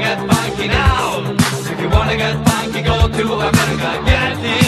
wanna get funky now. If you wanna get funky, go to America. Get it.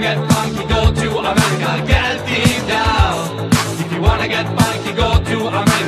get funky, go to America. Get deep down. If you wanna get funky, go to America.